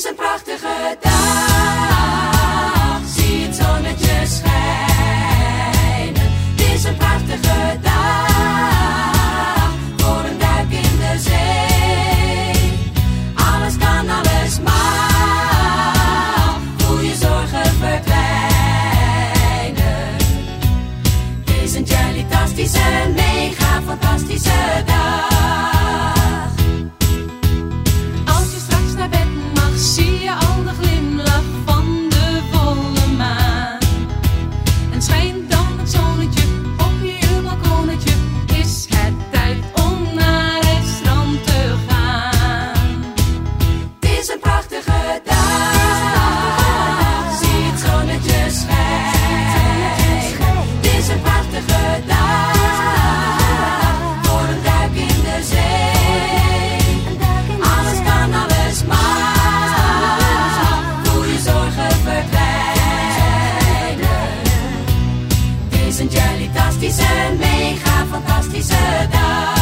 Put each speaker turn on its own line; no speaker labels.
is een prachtige dag. Zie het zonnetje schijnen. Het is een prachtige dag. Voor een duik in de zee. Alles kan, alles mag. Voel je zorgen verdwijnen. Het is een jellytastische, mega fantastische dag. Een jellytastische, mega fantastische dag.